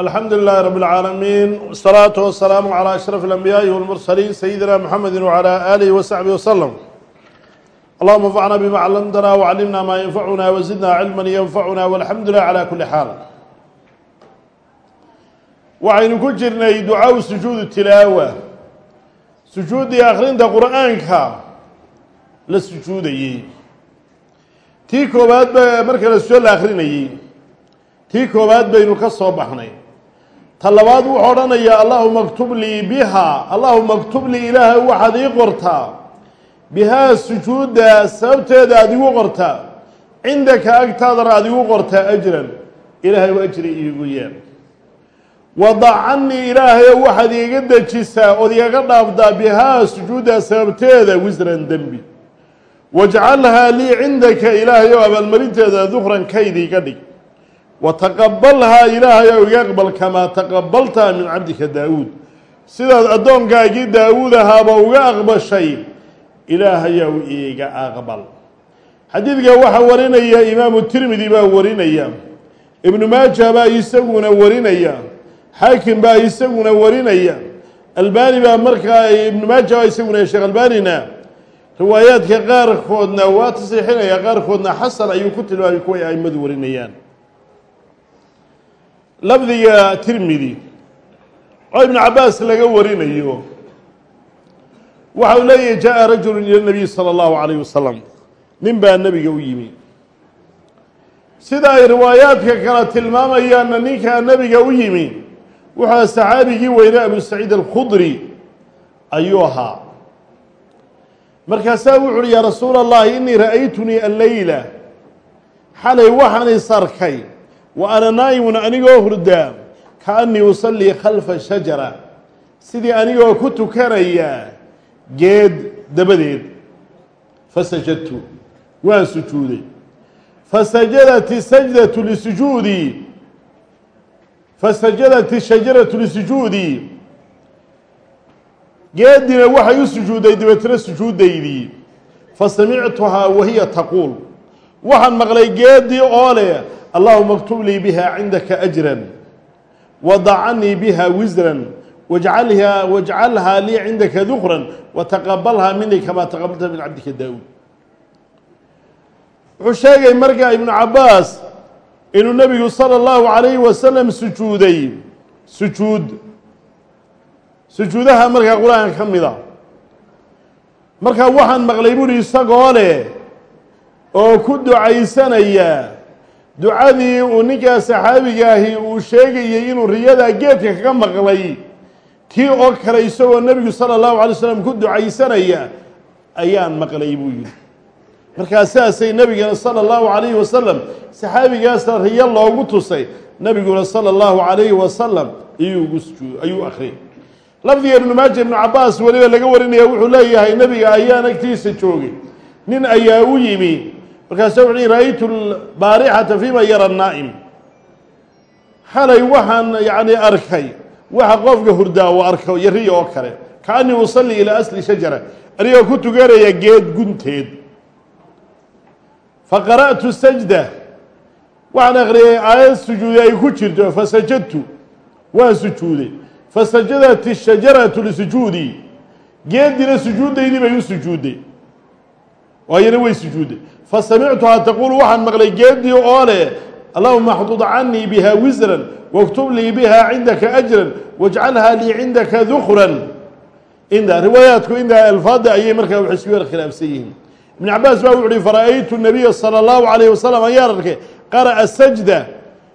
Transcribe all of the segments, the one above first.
alxamdu lilahi rab اlcaalamiin wsalaatu wasalaamu calى ashraf اlanbiyaaءi wاlmursaliin sayidina mxamedi wcalى alihi wasaxbihi waslm allahuma anfacna bima callamtana wcallimna maa yanfacuna wazidna cilma yanfacuna walxamdu lilah calى kuli xaal waxaynu ku jirnay ducaau sujuudu tilaawa sujuuddii akhrinta qur'aanka la sujuudayey tii koowaad ba marka la sujuud la akrinayey tii koowaad baynu ka soo baxnay ta labaad wuxuu odhanayaa allahuma ktub lii biha allahuma ktub lii ilaahay waxaad ii qortaa. Bihaa sujuudda sababteeda aada igu qortaa. Cindaka agtaadana aada igu qortaa ajran. Ilaahay ajri iigu yeel wadac canii ilaahayo waxaad iiga dejisaa ood igaga dhaaftaa bihaa sujuudda sababteeda wisran dembi. Wajcalhaa lii cindaka ilaahayow abaalmarinteeda dukran kayd iga dhig wataqabalhaa ilaahay ow iga aqbal kamaa taqabaltaa min cabdika daawuud. Sidaad addoonkaagii daawuud ahaaba uga aqbashay ilaahayow iiga aqbal. Xadiidka waxaa warinaya imaamu tirmidi baa warinaya. Ibnu maaja baa isaguna warinaya. Xaakim baa isaguna warinaya. Albaani baa markaa ibnu maaja baa isaguna sheekh albaanina riwaayaadka qaarkoodna waa tasiixinaya qaarkoodna xasan ayuu ku tilmaamay kuway aimadu warinayaan lafdiga tirmidi oo ibnu cabaas laga warinayo waxa uu leeyahy jaa rajulu ila nabiy salى اllahu alayh wasalam nin baa nebiga u yimi sida ay riwaayaadka kale tilmaamayaanna ninkaa nebiga u yimi wuxuu saxaabigii weyne abu saciid alkhudri ayuu ahaa markaasaa wuxu uhi yaa rasuula اllahi inii ra'aytunii alleyla xalay waxaan is arkay wa ana naa'imun anigoo hurdaa kaannii usallii khalfa shajara. Sidii anigoo ku tukanaya geed dabadeed. Fasajadtu waan sujuuday. Fasajadat isajdatu lisujuudii fasajadat ishajaratu lisujuudii geedina waxay u sujuudday dabeetna sujuudaydii fasamictuhaa wahiya taquul waxaan maqlay geedii oo leh allahuma اktub lii biha cindaka ajran wadacanii biha wisran wajcalha wajcalhaa lii cindaka dukran wataqabalhaa minii kamaa taqabalta min cabdika daawuud wuxuu sheegay markaa ibnu cabaas inuu nebigu salى اllahu عalayhi wasalam sujuuday sujuud sujuudaha markaa qur-aanka ka mida markaa waxaan maqlay buuri isagoo leh oo ku ducaysanaya. Ducadii uu ninkaa saxaabigaahi uu sheegayey inuu riyadaa geedka kaga maqlay. Tii oo kale isagoo nebigu sala allahu alay slam ku ducaysanaya ayaan maqlay buu yidhi. Markaa sidaasay nebigana sala allahu calayhi wasalam saxaabigaasna riyo loogu tusay. Nebiguna sala allahu calayhi wasalam ayuu akhriyay lafdiga ibnu maaja ibnu cabaas weliba laga warinaya wuxuu leeyahay nebiga ayaan agtiisa joogay. Nin ayaa u yimi markaasa wuxu ra'aytu baarixata fima yara naa'im xalay waxaan yacni arkay. Waxa qofka hurdaa uu arko yariya oo kale. Kaanii usalli ilaa asli shajara. Anigoo ku tukanaya geed gunteed. Faqara'tu sajda. Waxaan akhriyay aayad sujuuday ay ku jirto fasajadtu waan sujuuday. Fasajadat ishajaratu lisujuudii geedina sujuuddaydii bay u sujuudday waayana way sujuudday fasamictuhaa taquulu waxaan maqlay geedii oo leh allahuma axdud canii biha wisran waktub lii biha cindaka ajran wajcalhaa lii cindaka dukran inda riwaayaatku indaa alfaada ayay markaa waxay isku yar khilaafsan yihiin. Ibn cabaas baa wuxu uhi fara'aytu nabiya salى اllahu alayh wasalam ayaan arkay qara'a sajda.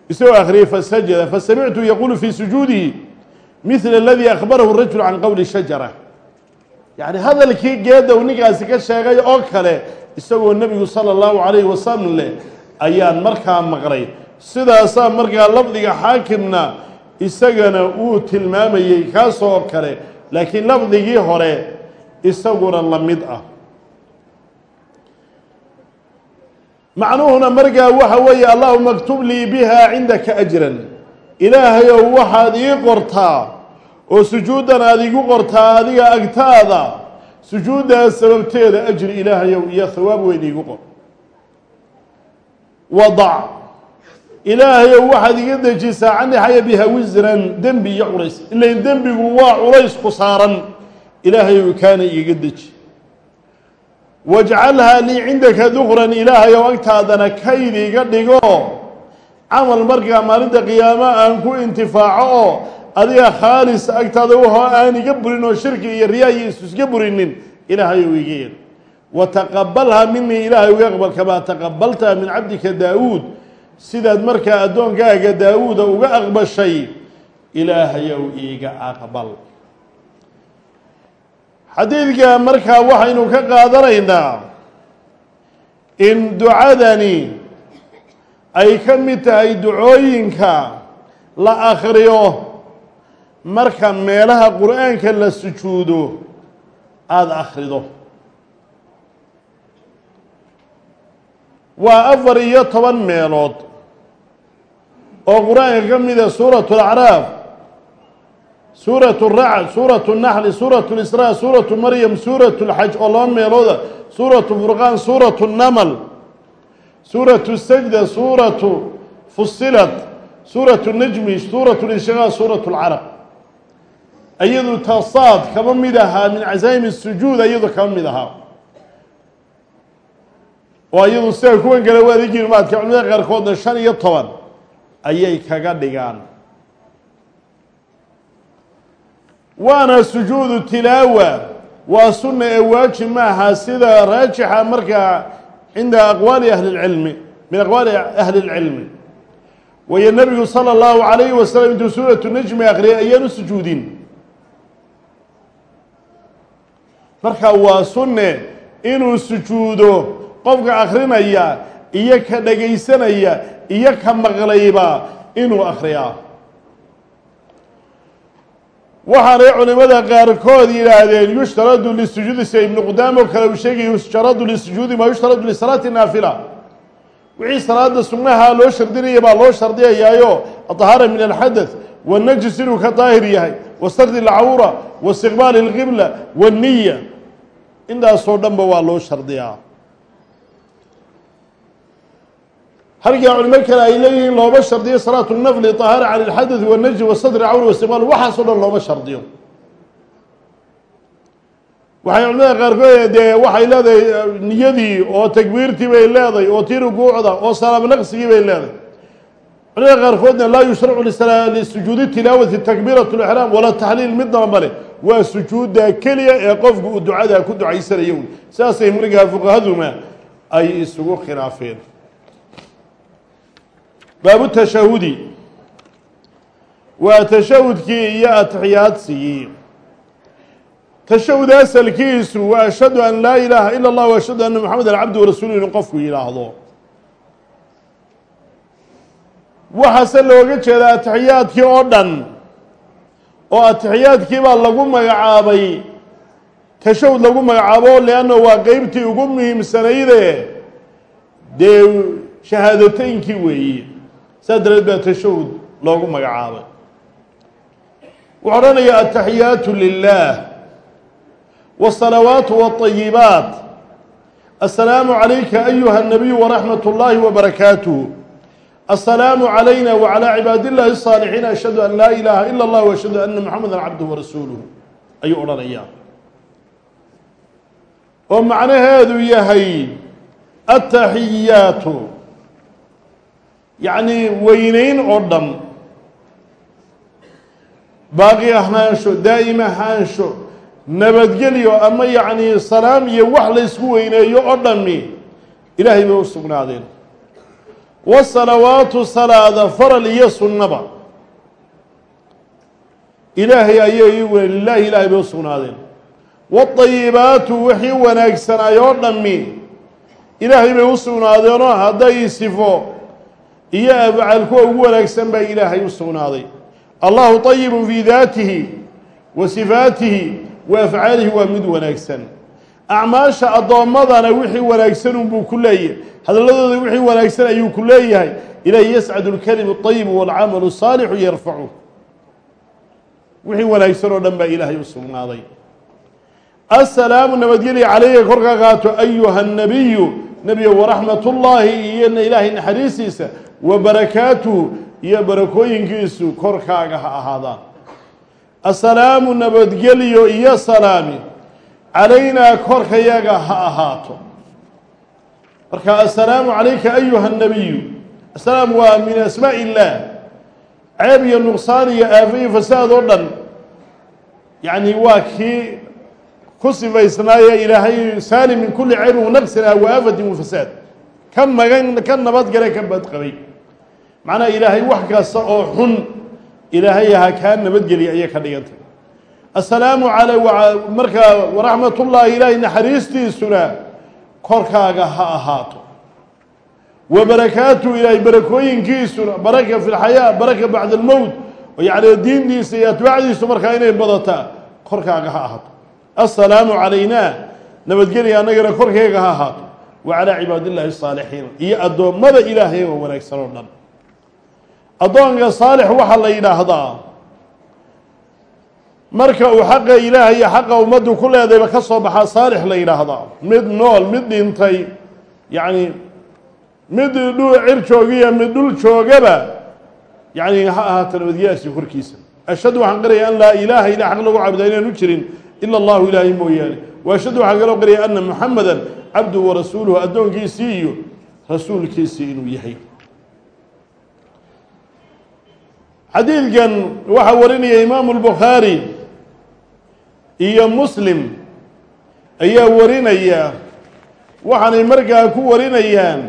Isagoo akhriyay fasajada fasamictu yaquulu fii sujuudihi mila aladii akhbarahu rajul can qowli shajara yani hadalkii geeda uu ninkaasi ka sheegay oo kale isagoo nebigu sala allahu calayhi wasalam leh ayaan markaa maqlay. Sidaasaa markaa lafdiga xaakimna isagana uu tilmaamayey kaasoo kale laakiin lafdigii hore isaguna la mid ah. Macnuhuna markaa waxa weeye allahuma اktub lii bihaa cindaka ajran. Ilaahayow waxaad ii qortaa oo sujuuddan aad igu qortaa adiga agtaada sujuuddaas sababteeda ajri ilaahayow iyo hawaab weyn iigu qor. Wadac ilaahayow waxaad iga dejisaa cani xaya biha wisran dembi iyo culays. Ilain dembigu waa culays ku saaran ilaahayow kaana igaga deji. Wajcalhaa lii cindaka dukran ilaahayow agtaadana kayd iga dhigo. Camal markaa maalinta qiyaamo aan ku intifaaco oo adiga khaalis agtaada wahoo aan iga burin oo shirki iyo riyaa iyo isu burinin ilaahayow iga yeel wataqabalhaa minii ilaahay uga aqbal kamaa taqabaltaha min cabdika daawuud. Sidaad markaa addoonkaaga daawuuda uga aqbashay ilaahayow iiga aqbal. Xadiidka markaa waxaynu ka qaadanaynaa in ducadani ay ka mid tahay ducooyinka la akhriyo marka meelaha qur'aanka la sujuudo aada akhrido. Waa afar iyo toban meelood oo qur'aanka ka mida suuratu alacraaf suuratu racd suuratu naxli suuratu lisraa suuratu maryam suuratu lxaj oo laba meelooda suuratu furqaan suuratu namal suuratu sajda suuratu fusilat suuratu najmi suuratu linshiqaaq suuratu lcarab iyadu tasaad kama mid ahaa min casaa'im sujuud iyadu kama mid ahaa oo iyadu sida kuwan kale waa adigi maadka culimada qaarkoodna shan iyo toban ayay kaga dhigaan waana sujuudu tilaawa waa sunna ee waajib maaha sida raajixa markaa cinda aqwaali ahli اlcilmi min aqwaali ahli اlcilmi wayo nebigu salى اllahu عalayhi wasalam intuu suuratu najmi akhriyay ayaan u sujuudin marka waa sunne inuu sujuudo qofka akrinaya iyo ka dhagaysanaya iyo ka maqlayba inuu akhriyaa waxaanay culimada qaarkood yidhaahdeen yushtaradu lisujuudi sida ibnu qudaama oo kale uu sheegaya yushtaradu lisujuudi maa yushtaradu lisalaati naafila wixii salaada sunnaha loo shardinaya baa loo shardiyayaayo aطahaara min alxadaث wالnajis inuu ka daahir yahay wastardi اlcawra waistiqbaali اlqibla wالniya intaasoo dhanba waa loo shardiyaa halkaa culimo kale ay leeyihiin looma shardiyo salaatu nafli طahaara can اlxadaث wالnajs wasadri cawr waistiqbaal waxaasoo dhan looma shardiyo waxay culimada qaarkood dee waxay leedahay niyadii oo takbiirtii bay leedahay oo tii rukuucda oo salaam naqsigii bay leedahay culimada qaarkoodna laa yushracu lisujuudi tilaawati takbiirat اlixraam wala taxliil. Midnaba male waa sujuudda keliya ee qofku uu ducadaa ku ducaysanayo wy saasay markaa fuqahaduna ay isugu khilaafeen baabu tashahudi. Waa tashahudkii iyo atixiyaadsigii tashahud asalkiisu waa ashhadu an laa ilaaha ila اllah wa ashhadu anna moxamedan cabdu warasuulu inu qofku yidhaahdo waxaase looga jeedaa atixiyaadkii oo dhan oo atixiyaadkii baa lagu magacaabay tashahud lagu magacaabo leanna waa qeybtii ugu muhiimsanayde dee shahaadateynkii weeye saas dareed baa tashahud loogu magacaabay wuxuu odhanayaa ataxiyaatu lilah wالصalawaat wالطayibaat aلsalaamu عalayka ayuha الnabiyu waraxmat اllahi wbarakaatuh aلsalaamu عalayna wعalى cibaad اllahi الصاalixiin ashhadu an laa ilaha ilا اllah وashhadu ana muxameda cabduh warasuuluh ayuu odhanayaa oo macnaheedu yahay ataxiyaatu yacni weyneyn oo dhan baaqi ahaansho daa'im ahaansho nabadgelyo ama yacni salaam iyo wax laysku weyneeyo oo dhami ilaahay bay u sugnaadeen wasalawaatu salaada faral iyo sunnaba. Ilaahay ayay lilaahi ilaahay bay u sugnaadeen. Waطayibaatu wixii wanaagsanaay oo dhami ilaahay bay u sugnaadeenoo hadday sifo iyo abcal kuwa ugu wanaagsan baa ilaahay u sugnaaday. Allahu طayibun fii daatihi wa sifaatihi wa afcaalihi waa mid wanaagsan acmaasha addoommadana wixii wanaagsan unbuu ku leeyahay hadalladooda wixii wanaagsan ayuu ku leeyahay ilahi yascadu اlkalimu الطayibu wاlcamalu الsaalixu yarfacu wixii wanaagsan oo dhan baa ilaahay u sugnaaday asalaamu nabadgelya calayka korka qaato ayuha الnabiyu nebiga waraxmat ullaahi iyo ilaahay naxariistiisa wa barakaatuhu iyo barakooyinkiisu korkaaga ha ahaadaan assalaamu nabadgelyo iyo salaami calaynaa korkayaga ha ahaato marka assalaamu calayka ayuha nabiyu assalaam waa min asmaaءi illaah ceeb iyo nuqsaan iyo aafo iyo fasaad oo dhan yacni waa kii ku sifaysnaaye ilaahay saalim min kuli ceybin wanaqsin ah wa aafatin wafasaad ka magan ka nabadgale ka badqabay macnaha ilaahay wax kasta oo xun ilaahay ha kaa nabadgeliya ayay ka dhigantay assalaamu calay markaa waraxmat ullaahi ilaahay naxariistiisuna korkaaga ha ahaato. Wa barakaatu ilaahay barakooyinkiisuna baraka fi lxayaa baraka bacda almowt yacni diintiisa iyo atbaacdiisu markaa inay badataa korkaaga ha ahaato. Assalaamu calayna nabadgelya annagana korkayga ha ahaato. Wa calaa cibaad illahi asaalixiin iyo addoommada ilaahay oo wanaagsan oo dhan. Addoonka saalix waxaa la yidhaahdaa marka uu xaqa ilaahay iyo xaqa ummaddu ku leedayba ka soo baxaa saalix la yidhaahdaa. Mid nool mid dhintay yacni mid dhul cir joogiya mid dhul joogaba yacni ha ahaato nabadgelyaasi korkiisa ashhadu waxaan qiraya an laa ilaaha ilaa xaq lagu caabudaa inaanu jirin ila allahu ilaahay mooyaane. Wa ashhadu waxaan kaloo qiraya ana muxamadan cabduhu warasuuluhu addoonkiisii iyo rasuulkiisii inuu yahay xadiidkan waxaa warinaya imaamu lbukhaari iyo muslim ayaa warinaya waxaanay markaa ku warinayaan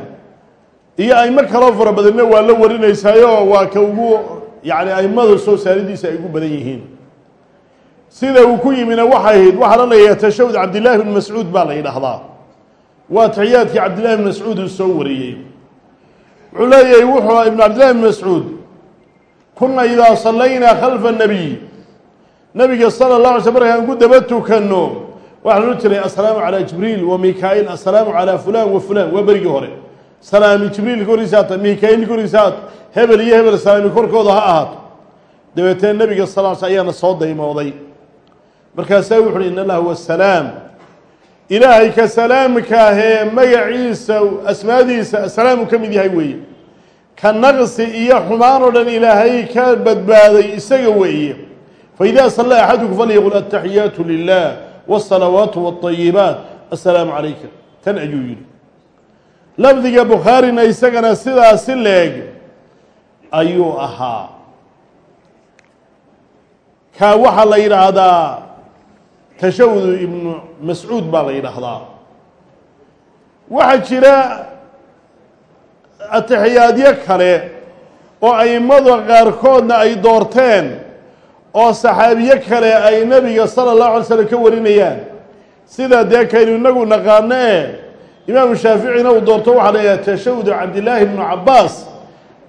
iyo aymo kaloo fara badanna waa la warinaysaayo waa ka ugu yacni aimada soo saaridiisa ay ugu badan yihiin. Sida uu ku yimina waxay ahayd waxaa la leeyahay tashahud cabdillaahi bn mascuud baa la yidhaahdaa. Waa taxiyaadkii cabdillahi bn mascuud uu soo wariyey. Wuxuu leeyahay wuxuu ibn cabdillahi bn mascuud kuna idaa sallaynaa khalfa nabiy. Nabiga sala اlه alay sl markaan ku daba tukano waxaa loo jiray assalaamu calaa jibriil wa mika-il assalaamu calaa fulan wa fulan waa berigii hore. Salaami jibriil korkiisa haata mika-il korkiisa haata hebel iyo hebel salaami korkooda ha ahaato. Dabeetee nabiga sal sl ayaana soo daymooday. Markaasaa wuxu uhi in allah huwa salaam. Ilaahay ka salaamkaahee magaciisa asmaadiisa assalaamu ka mid yahay weeye ka naqsi iyo xumaan oo dhan ilaahay ka badbaaday isaga weeye. Faidaa salla axadukum falyaqul ataxiyaatu lilah wsalawaatu wاطayibaat assalaamu calayka tan ayuu yidhi. Lafdiga bukhaarina isagana sidaasi leeg ayuu ahaa. Kaa waxaa la yidhaahdaa tashawudu ibnu mascuud baa la yidhaahdaa. Waxaa jira ataxiyaadyo kale oo aimada qaarkoodna ay doorteen oo saxaabiye kale ay nebiga sala allahu alay slam ka warinayaan. Sida dee kaynu inagu naqaano ee imaamu shaaficina uu doorto waxaa la yidhaha tashawudu cabdillaahi bnu cabbaas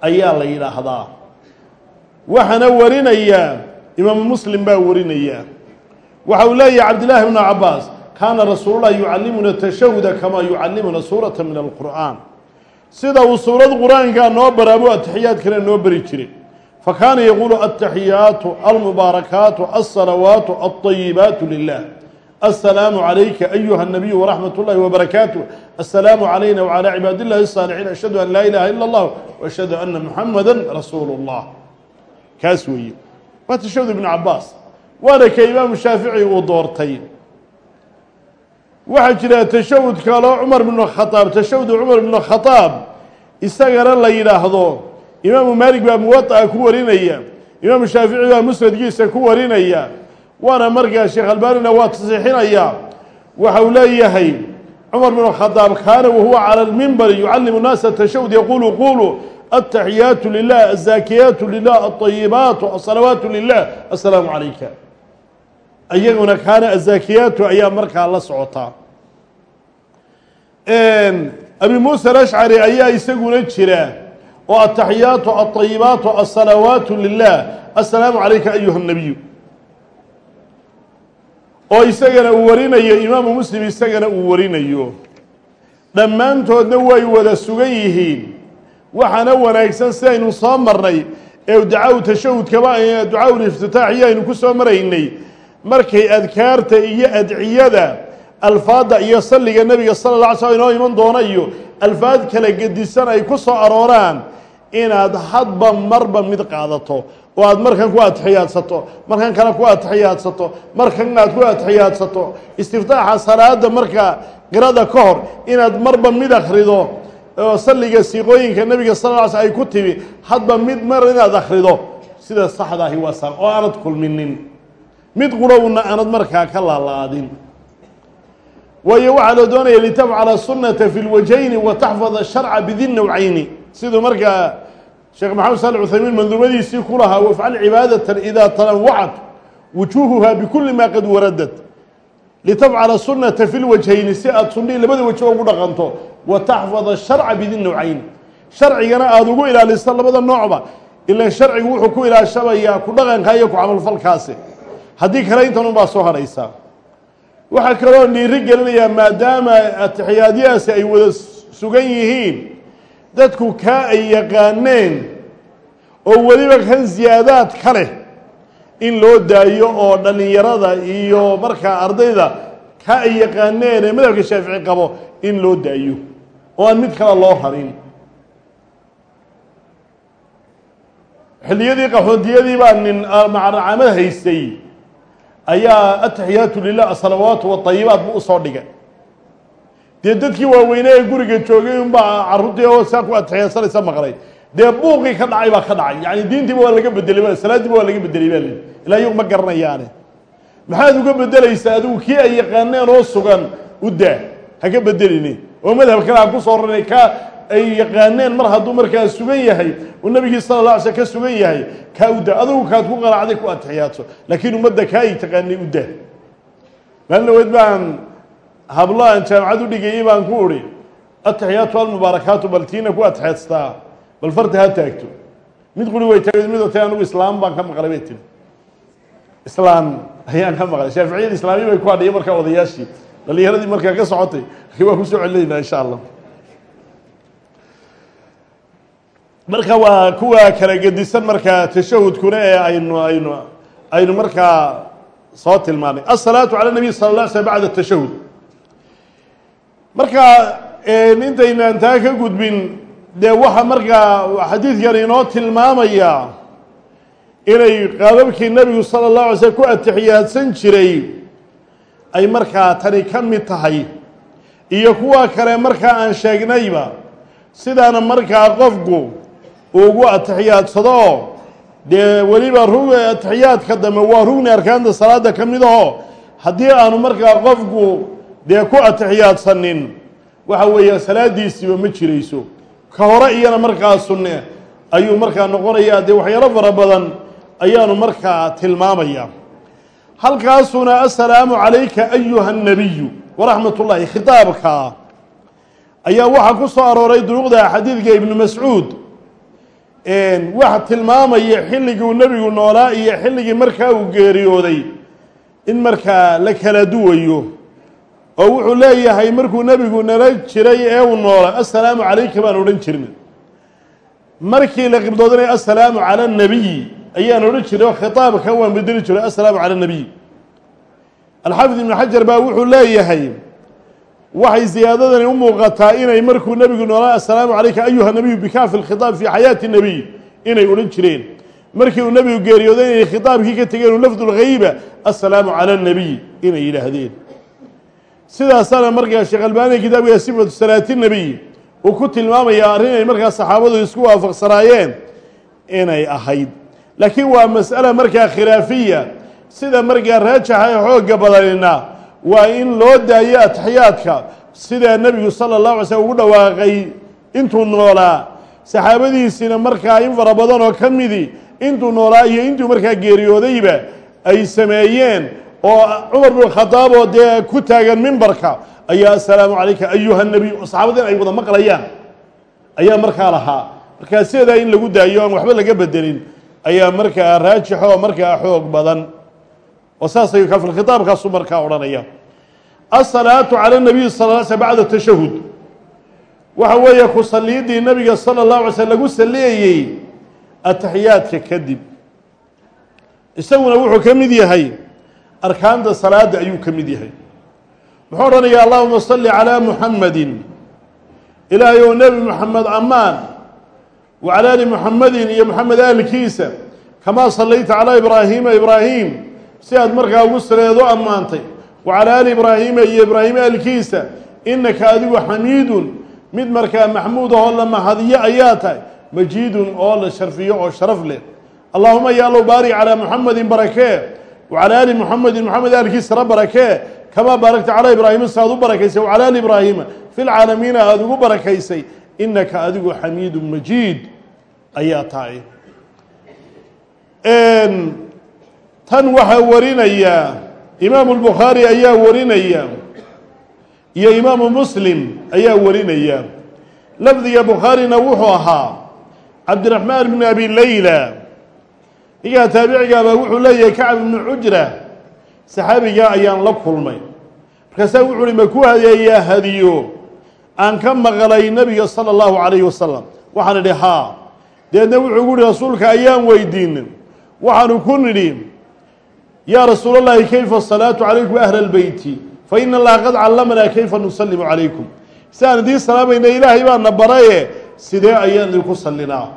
ayaa la yidhaahdaa. Waxaana warinaya imaamu muslim baa warinaya. Waxa uu leeyahay cabdillaahi bnu cabbaas kaana rasuululah yucallimuna tashahuda kamaa yucallimuna suurata min alqur'aan sida uu suurad qur-aankaa noo baraabu ataxiyaadkana noo beri jiray fakaana yaquulu altaxiyaatu almubaarakaatu alsalawaatu alطayibaatu lilah assalaamu calayka ayuha nabiyu waraxmat ullahi wbarakaatuh assalaamu calayna wcalى cibaad illahi الصaalixiin ashhadu an laa ilaha ila اllah washhadu ana muxamada rasuulu اllah kaas weeye waa tashahud ibnu cabaas waana ka imaamu shaafici uu doortay waxaa jira tashawud kaloo cumar bn khaaab tashawudu cumar bn khaaab isagana la yidhaahdo. Imaamu maalik baa muwaaa ku warinaya. Imaamu shaafici baa musnadkiisa ku warinaya. Waana markaa sheekh albaanina waa tasixinaya waxa uu leeyahay cumar bn khaaab kaana wahuwa calى lmimbari yucalimu naasa tashawud yaqulu qulu ataxiyaatu lilah azaakiyaatu lilah alطayibaatu asalawaatu lilah asalaamu calayka iyaguna kaana azaakiyaatu ayaa markaa la socotaa abi muusa alashcari ayaa isaguna jira oo ataxiyaatu alطayibaatu asalawaatu lilah assalaamu calayka ayuha nabiyu oo isagana uu warinayo imaamu muslim isagana uu warinayo. Dhammaantoodna way wada sugan yihiin. Waxaana wanaagsan si aynu soo marnay. Ee ducaa-u tashahudkaba ducaa-uliftitaax iyo aynu ku soo maraynay markay adkaarta iyo adciyada alfaadda iyo salliga nebiga sala la alay slam inoo iman doona iyo alfaad kala gedisan ay ku soo arooraan inaad hadba marba mid qaadato oo aad markan ku atixiyaadsato markan kale ku atixiyaadsato markan aad ku atixiyaadsato istiftaaxa salaada marka qirada ka hor inaad marba mid akhrido oo salliga siiqooyinka nebiga sal lla sl ay ku timi hadba mid mar inaad akhrido. Sida saxda ahi waa oo aanad kulminin mid qurowna aanad markaa ka laalaadin. Waayo waxaa loo doonaya litafcala sunata fi lwajhayni wa taxfada sharca bidi nawcayni. Siduu markaa sheekh maxamed saali cuthaymiin manduumadiisii ku lahaa wafcal cibaadatan idaa tanawacat wujuuhuha bikuli ma qad waradat. Litafcala sunata fi lwajhayni si aad sunnihii labada wajo ugu dhaqanto wa taxfada sharca bidi nawcayni. Sharcigana aada ugu ilaaliso labada noocba ilan sharcigu wuxuu ku ilaashamayaa ku dhaqanka ku camalfalkaasi haddii kale intan unbaa soo hadhaysaa waxaa kaloo dhiiri gelinayaa maadaama atixiyaadyadaasi ay wada sugan yihiin dadku kaa ay yaqaaneen oo weliba kan siyaadaad ka leh in loo daayo oo dhallinyarada iyo markaa ardayda kaa ay yaqaaneen ee madhabka shaafici qabo in loo daayo oo aan mid kale loo rarin xilliyadii qaxoodiyadii baa nin macamad haystay ayaa ataxiyaatu lilah asalawaatu waayibaat bu u soo dhigay. Dee dadkii waaweyne ee guriga joogay unbaa caruurtii oo saa ku atixiyadsanaysa maqlay. Dee buuqii ka dhacay baa ka dhacay. Yani diintiiba waa laga bedelay salaadiiba waa laga bedelay baa lii ilaa ma garanayaane. Maxaad uga bedelaysaa adigu kii ay yaqaaneen oo sugan u daa haka bedelini. Oo madhab kale ha ku soo raray ka ay yaqaaneen mar hadduu markaa sugan yahay uu nabigii sala la alay ka sugan yahay kaa u daa adigu kaad ku qanacday ku atixiyaadso laakiin ummadda kaa ay taqaanay u daa maalin dhaweyd baan hablo aan jaamacad u dhigayay baan ku uhi atixiyaatu almubaarakaatu bal tiina ku atixiyaadstaa bal farta ha taagto. Mid quri way taagd mid otay anugu islaam baan ka maqlay bay tiri. Islaam ayaan ka maqlay. Shaaficiyada islaamiya bay ku hadhiya markaa odayaashii. Dhalinyaradii markaa ka socotay waa ku soo celinaynaa insha allah marka waa kuwa kala gedisan markaa tashahudkuna ee aynu aynu aynu markaa soo tilmaanay asalaatu cala nabiy sala la slm bacda tashahud. Marka intaynaan taa ka gudbin dee waxa markaa xadiidkan inoo tilmaamaya inay qaababkii nebigu sala اllahu alay slm ku atixiyaadsan jiray ay markaa tani ka mid tahay. Iyo kuwa kale markaa aan sheegnayba sidaana markaa qofku ugu atixiyaadsado dee weliba rug atixiyaadka dambe waa rugni arkaanta salaada ka mid aho. Haddii aanu markaa qofku dee ku atixiyaadsanin waxa weeya salaadiisiiba ma jirayso. Ka hore iyana markaa sunne ayuu markaa noqonayaa. Dee waxyaalo fara badan ayaanu markaa tilmaamaya halkaasuna assalaamu calayka ayuha الnabiyu waraxmat ullaahi khitaabka ayaa waxaa ku soo arooray duruqda xadiidka ibnu mascuud waxa tilmaamaya xilliguu nebigu noolaa iyo xilligii markaa uu geeriyooday. In markaa la kala duwayo. Oo wuxuu leeyahay markuu nebigu nala jiray ee uu noola assalaamu calayka baan odhan jirna markii la qibdoodinaya assalaamu cala anabiyi ayaan odhan jiray oo khitaabkan waan bedeli jiray assalaamu cala anabiy alxaafid ibnu xajar baa wuxuu leeyahay waxay ziyaadadani u muuqataa inay markuu nebigu noolaa assalaamu calayka ayuha nabiyu bikaafi lkhitaab fii xayaati nebiy inay odhan jireen. Markii uu nebigu geeriyooday inay khitaabkii ka tegeen u lafdu lghayba assalaamu cala الnabiy inay yidhaahdeen. Sidaasaana markaa sheekh albaaniga kitaabka sifatu salaati nebiy uu ku tilmaamaya arrin ay markaa saxaabadu isku waafaqsanaayeen inay ahayd. Laakiin waa mas'ala markaa khilaafiya sida markaa raajaxa ee xoogga badanina waa in loo daayo atixiyaadka sidaa nebigu sala اllahu alay slm ugu dhawaaqay intuu noolaa. Saxaabadiisiina markaa in fara badan oo ka midi intuu noolaa iyo intuu markaa geeriyoodayba ay sameeyeen oo cumar bn khadaab oo dee ku taagan mimbarka ayaa assalaamu calayka ayuha nabiy saxaabadin ay wada maqlayaan. Ayaa markaa lahaa. Markaa sideedaa in lagu daayo aan waxba laga bedelin ayaa markaa raajix oo markaa xoog badan oo saas ayuu kafil khitaabkaasu markaa odhanaya. Asalaatu cala nabiy sal sl bacda tashahud waxa weeye ku saliidii nabiga sala اllahu alay slm lagu saleeyey ataxiyaadka kadib. Isaguna wuxuu ka mid yahay arkaanta salaada ayuu ka mid yahay. Muxuu odhanaya allahuma salli calaa muxamadi ilaahay ou nebi moxamed ammaan wacalى ali muxamedin iyo moxamed aalkiisa kamaa sallayta calaa ibraahiima ibraahim si aad markaa ugu saleedo ammaantay. Wacalaa ali ibraahiima iyo ibraahim aalkiisa inaka adigu xamiidun. Mid markaa maxmuud ahoo la mahadiyo ayaa tahay. Majiidun oo la sharfiyo oo sharaf leh. Allahuma ya allow baarik calaa muxamedin barakee wacalaa ali muxamedin moxamed aalkiisana barakee kamaa baarakta calaa ibraahima si aad u barakaysay. Wacalaa ali ibraahiima fi lcaalamiina aada ugu barakaysay. Inaka adigu xamiidun majiid. Ayaa tahay tan waxaa warinaya imaamu lbukhaari ayaa warinaya iyo imaamu muslim ayaa warinaya. Lafdiga bukhaarina wuxuu ahaa cabdiraxmaan bn abi layla. Ninkaa taabicigaabaa wuxuu leeyahay kacb ibnu cujra saxaabigaa ayaan la kulmay. Markaasaa wuxu uhi ma ku hadeeyaa hadiyo? Aan ka maqlay nebiga sala allahu calayhi wasalam waxaan idhi haa. Deedna wuxuu gu uhi rasuulka ayaan weydiinin. Waxaanu ku nidhi yaa rasuul allahi kayfa asalaatu calaykum ahla albeyti? Fa ina allaha qad callamanaa kayfa nusalimu calaykum? Si aan idiin salaamayna ilaahay baana baraye sidee ayaan idinku sallinaa?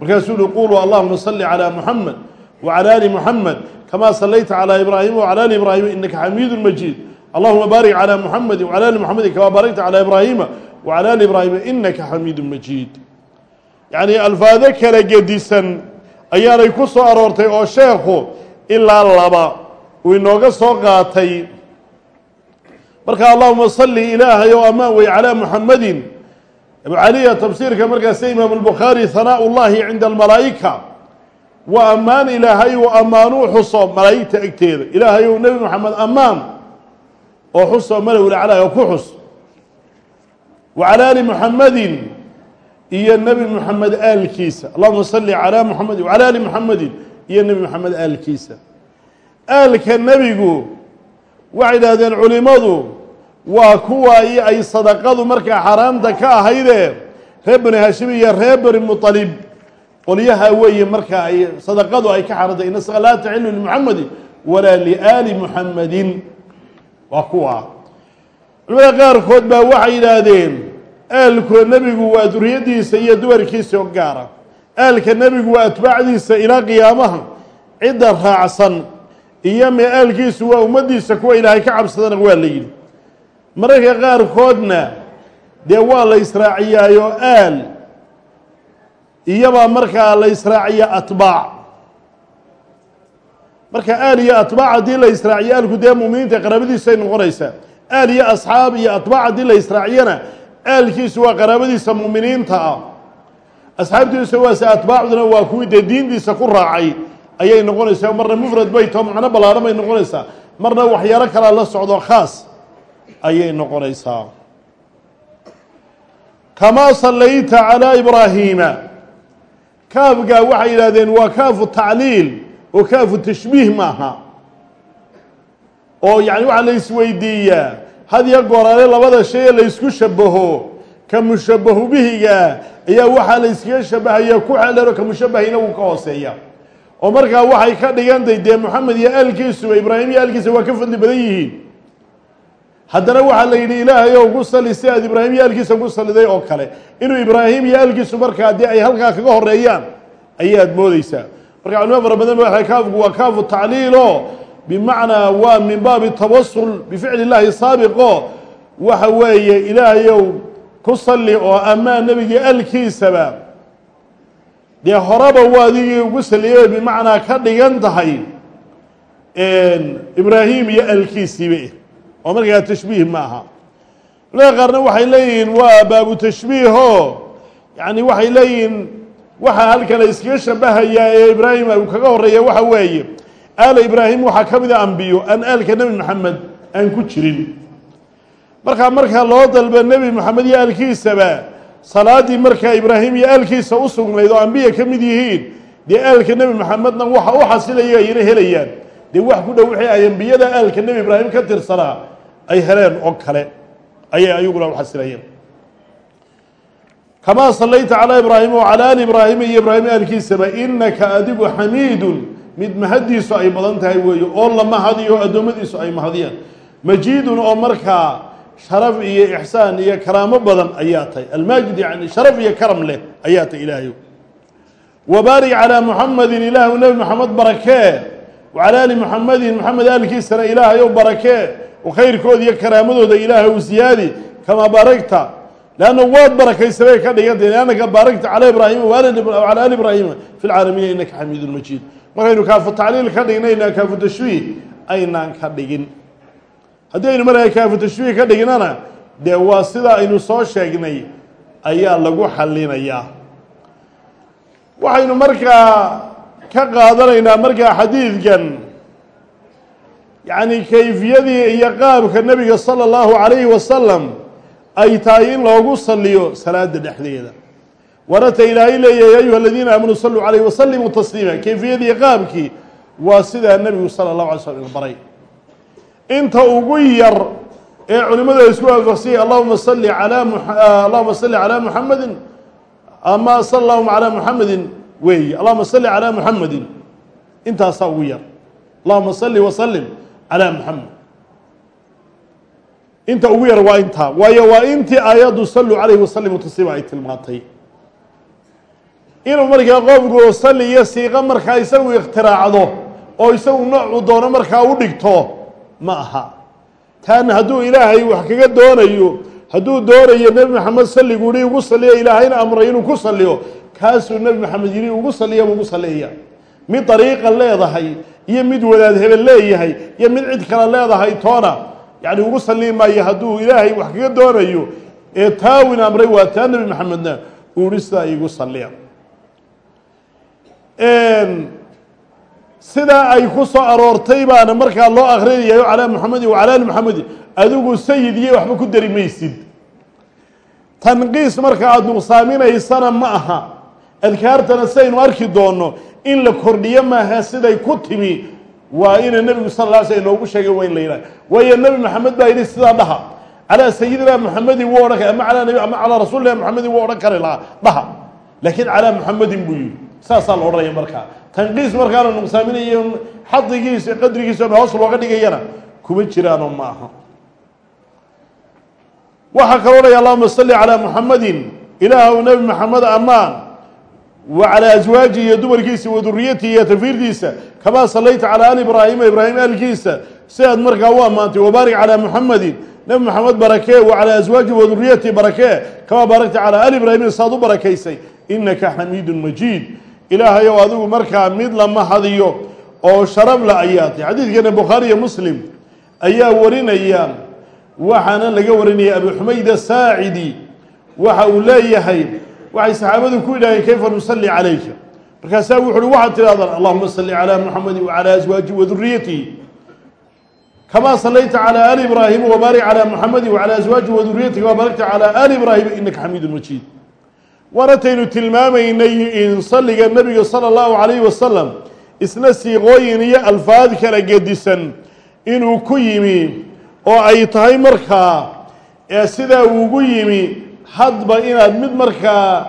Markaasuu uhi quluu allahuma salli calaa muxamed wacalى ali muxamed kamaa sallayta calaa ibraahima wacala ali ibraahima inaka xamiidu majiid. Allahuma baarik calaa muxamedi wacala ali muxamedi kamaa baarakta calaa ibraahima wacala ali ibraahima inaka xamiidu majiid. Yacni alfaado kala gedisan ayaanay ku soo aroortay oo sheekhu ilaa laba. Uu inooga soo qaatay. Marka allahuma salli ilaahay oo ammaan wey calaa muxamedin abu caliya tafsiirka markaase imaamu lbukhaari hanaa llahi cinda almalaa'ika. Waa ammaan ilaahay uu ammaanuu xuso malaa'igta egteeda ilaahay ou nebi moxamed ammaan oo xuso malowla calaa oo ku xus. Wa ali muxamedin iyo nebi moxamed aalkiisa. Allahuma salli calaa muxamedin wacalaa ali muxamedin iyo nebi moxamed aalkiisa. Aalka nebigu waxay idhahdeen culimadu waa kuwa ay sadaqadu markaa xaaraamta ka ahaydee reer bani hashim iyo reer bani muطalib qolyaha weeye markaa ay sadaqadu ay ka xaaraantay ina saqa laa taxilu limuxamedi walaa liaali muxamedin waa kuwa. Culimada qaarkood baa waxay yidhaahdeen aalku nebigu waa duriyadiisa iyo dumarkiisa oo gaara aalka nebigu waa atbaacdiisa ilaa qiyaamaha cidda raacsan iyo mee aalkiisu waa ummaddiisa kuwa ilaahay ka cabsadana waa la yidhi. Mararka qaarkoodna dee waa la israaciyaayo aal iyabaa markaa la israaciya atbaac. Marka aal iyo atbaac haddii la israaciyo aalku dee muminiinta qaraabadiisay noqonaysaa. Aal iyo asxaab iyo atbaac haddii la israaciyana aalkiisu waa qaraabadiisa muminiinta ah asxaabtiisa waase atbaacduna waa kuwii dee diintiisa ku raacay. Ayay noqonaysaa marna mufrad bay tao macno ballaaran bay noqonaysaa. Marna waxyaalo kalaa la socdo khaas ayay noqonaysaa. Kamaa sallayta calaa ibraahiima kaafgaa waxay yidhahdeen waa kaafu tacliil oo kaafu tashbiih maaha. Oo yani waxaa la isweydiiyaa had ya goorale labada shay ee laysku shabaho ka mushabahu bihiga ayaa waxaa la yskaga shabahaya ku xeldheero ka mushabahina wuu ka hooseeya oo markaa waxay ka dhigantay dee moxamed iyo aalkiisuba ibraahim iyo aalkiisa waa ka fadli badan yihiin. Haddana waxaa la yidhi ilaahay ou ku sali si aad ibraahim iyo aalkiisa ku saliday oo kale. Inuu ibraahim iyo aalkiisu markaa haddii ay halkaa kaga horeeyaan ayaad moodeysaa marka culimo fara badan ba kaafku waa kaafu tacliilo bimacnaa waa min baabi tawasul bificli illaahi saabiqo. Waxa weeye ilaahayow ku salli oo ammaan nebiga aalkiisaba dee horeba waa adigii ugu saliyay bimacnaa ka dhigan tahay ibraahim iyo aalkiisiiba oo markaa tashbiih ma aha. Culamada qaarna waxay leeyihiin waa baabu tashbiiho yani waxay leeyihiin waxaa halkan iskaga shabahayaa ee ibraahim kaga horreeya waxa weeye aala ibraahim waxaa ka mid a ambiyo aan aalka nebi moxamed aan ku jirin markaa marka loo dalba nebi moxamed iyo aalkiisaba salaadii markaa ibraahim iyo aalkiisa u sugnayd oo ambiya ka mid yihiin dee aalka nebi moxamedna waxa u xasilaya ayna helayaan. Dee wax ku dhow wixii ay ambiyada aalka nebi ibraahim ka tirsanaa ay heleen oo kale ayay ayaguna u xasilayeen. Kamaa sallayta calaa ibraahima wacalaa ali ibraahima iyo ibraahim aalkiisaba inaka adigu xamiidun. Mid mahadiisu ay badan tahay weeye oo la mahadiyo addoommadiisu ay mahadiyaan. Majiidun oo markaa sharaf iyo ixsaan iyo karaamo badan ayaa tahay. Almaajid yani sharaf iyo karam leh ayaa tahay ilaahayo wabaarik calaa muxamedin ilaahu nebi moxamed barakee wacalaa ali muxamedin moxamed aalkiisana ilaahay ow barakee oo khayrkooda iyo karaamadooda ilaahay u siyaadi kamaa baaragta leanna waad barakaysa bay ka dhigantay liannaka baaragta calaa ibraahima wacalaa ali ibraahima fi lcaalamiina innaka xamiidun majiid. Markaynu kaafu tacliil ka dhignayna kaafu tashwiih aynaan ka dhigin haddii aynu markaa kaafu tashwiih ka dhignana dee waa sida aynu soo sheegnay ayaa lagu xallinayaa. Waxaynu markaa ka qaadanaynaa markaa xadiidkan. Yacni kayfiyadii iyo qaabka nebiga sala allahu calayhi wasalam ay tahay in loogu saliyo salaada dhexdeeda. Warata ilaahay leeyahay ayuha aladiina aamanuu saluu calayhi wasalimuu tasliima. Kayfiyadii qaabkii waa sidaa nebigu sala allahu alay slam baray inta ugu yar ee culimadu ay isku waafaqsiyay allahuma salli alaa allahuma salli calaa muxamedin ama sal allahuma calaa muxamedin weeye allahuma salli calaa muxamedin intaasaa ugu yar. Allahuma salli wasalim calaa muxamed inta ugu yar waa intaa waayo waa intii aayaddu saluu calayhi wasalimu tasliima ay tilmaantay. Inuu markaa qofku salli iyo siiqo markaa isagu ikhtiraacdo oo isagu noocuu doono markaa u dhigto ma aha. Taana hadduu ilaahay wax kaga doonayo hadduu doonayo nebi maxamed salligu yihi ugu saliya ilaahayna amray inuu ku saliyo kaasuu nebi maxamed yihi ugu saliyaba ugu saliyaya mid dariiqa leedahay iyo mid wadaad hebel leeyahay iyo mid cid kale leedahay toona. Yacni ugu saliyi maayo hadduu ilaahay wax kaga doonayo ee taawin amray waa taa nebi maxamedna. Uu sidaa igu saliya sidaa ay ku soo aroortay baana markaa loo akrinayayo calaa muxamedin wacala ali muxamedin adigu sayid iyo waxba ku dari maysid. Tanqiis marka aada nuqsaaminaysana ma aha. Adkaartana sidaynu arki doonno in la kordhiyo maaha siday ku timi waa ina nebigu sal la sl inoogu sheegay waa la yidhaha waayo nebi maxamed baa yidhi sidaa dhaha calaa sayidina muxamedin wuu odhan kara ama alaa nabi ama calaa rasuulilah muxamedin wuu odhan kari lahaa dhaha. Laakiin calaa muxamedin buu yihi saasaa la odhanaya markaa tanqiis markaana nuqsaaminayo xadigiisa qadrigiisa hoos looga dhigayana kuma jiraano ma waxaa kaloo odhaya allahuma salli calaa muxamadin ilaahw nebi maxamed amaan wa calaa iyo dumarkiisa wa iyo tafiirdiisa kamaa sallayta calaa ali ibraahima ibraahim alkiisa sidaad markaa u ammaantay wabaarik calaa muxamedin nebi maxamed barakee wa calaa aswaajihi barakee kamaa baarakta calaa ali ibraahima saad u barakaysay inaka xamiidun majiid ilaahayow adigu markaa mid la mahadiyo oo sharab la ayaa tay xadiidkana bukhaari iyo muslim ayaa warinaya waxaana laga warinaya abi xumayd asaacidi waxa uu leeyahay waxay saxaabadu ku yidhaaheen kayfa nusalli calayka? Markaasaa wuxu uhi waxaad tidhahdaan allahuma salli calaa muxamedin wacalaa aswaajihi wa duriyatihi kamaa sallayta calaa ali ibraahima wabaarik calaa muxamedin wacalaa aswaajihi wa duriyatihi kamaa baarakta calaa ali ibraahima inaka xamiidun majiid waanataynu tilmaamaynay in salliga nebiga sala allahu calayhi wasalam isna siiqooyin iyo alfaad kala gedisan inuu ku yimi oo ay tahay markaa sidaa uugu yimi hadba inaad mid markaa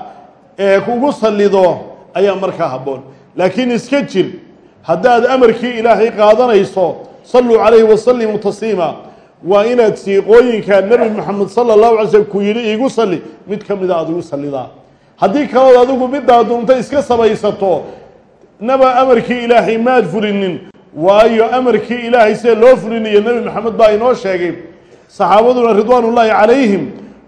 kugu sallido ayaa markaa habboon. Laakiin iska jir haddaad amarkii ilaahay qaadanayso salluu calayhi wasalimuu tasliima waa inaad siiqooyinka nebi moxamed sala allahu alay slm ku yidhi iigu salli mid ka mida aad igu sallidaa haddii kalood adigu middaa doonta iska samaysato. Naba amarkii ilaahay maad fulinin. Waayo amarkii ilaahay see loo fulinayo nebi maxamed baa inoo sheegay. Saxaabaduna ridwaan ullaahi calayhim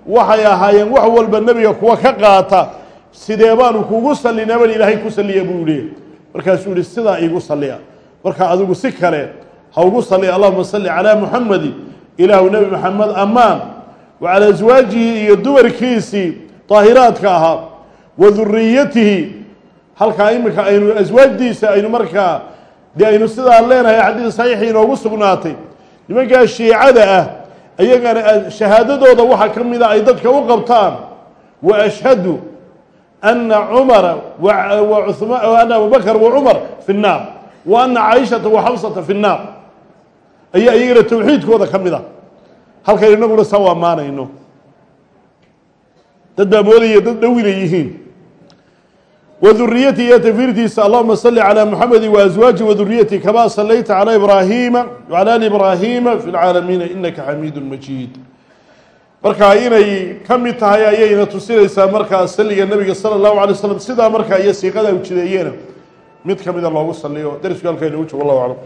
waxay ahaayeen wax walba nebiga kuwa ka qaata. Sidee baanu kugu sallinaa bal ilaahay ku salliya buu yihi markaasuu yihi sidaa iigu salliya. Marka adigu si kale ha ugu salliya allahuma salli calaa muxamedi ilaahu nebi maxamed ammaan. Wa calaa aswaajihi iyo dumarkiisii daahiraadka ahaa wa duriyatihi halkaa iminka aynu aswaajdiisa aynu markaa dee aynu sidaa leenahay xadiis saxiixii inoogu sugnaatay. Nimankaa shiicada ah ayagana shahaadadooda waxaa ka mida ay dadka u qabtaan wa ashhadu ana cumara ana abubakr wa cumar fi nnaar wa ana caaishata wa xabsata fi nnaar. Ayaa iyagana tawxiidkooda ka mid a. Halkan inaguna saa u ammaanayno. Dad baa moodaya dad dhowina yihiin وذuriyati iyo tفirtiisa allahuma صل عlى mحamedi وأزwaaجi وذuriyati kama صlayta عlى إbrahima وعlى آli إbrahima في الcaalamiina inaka xamiid majيid markaa inay ka mid tahay ayayna tusinaysaa markaa salliga nebiga sala allahu alay wasalam sidaa markaa iyo siiqadaa ujideeyena mid ka mida loogu saliyo darisku halkaa inagu joogo allahu aclam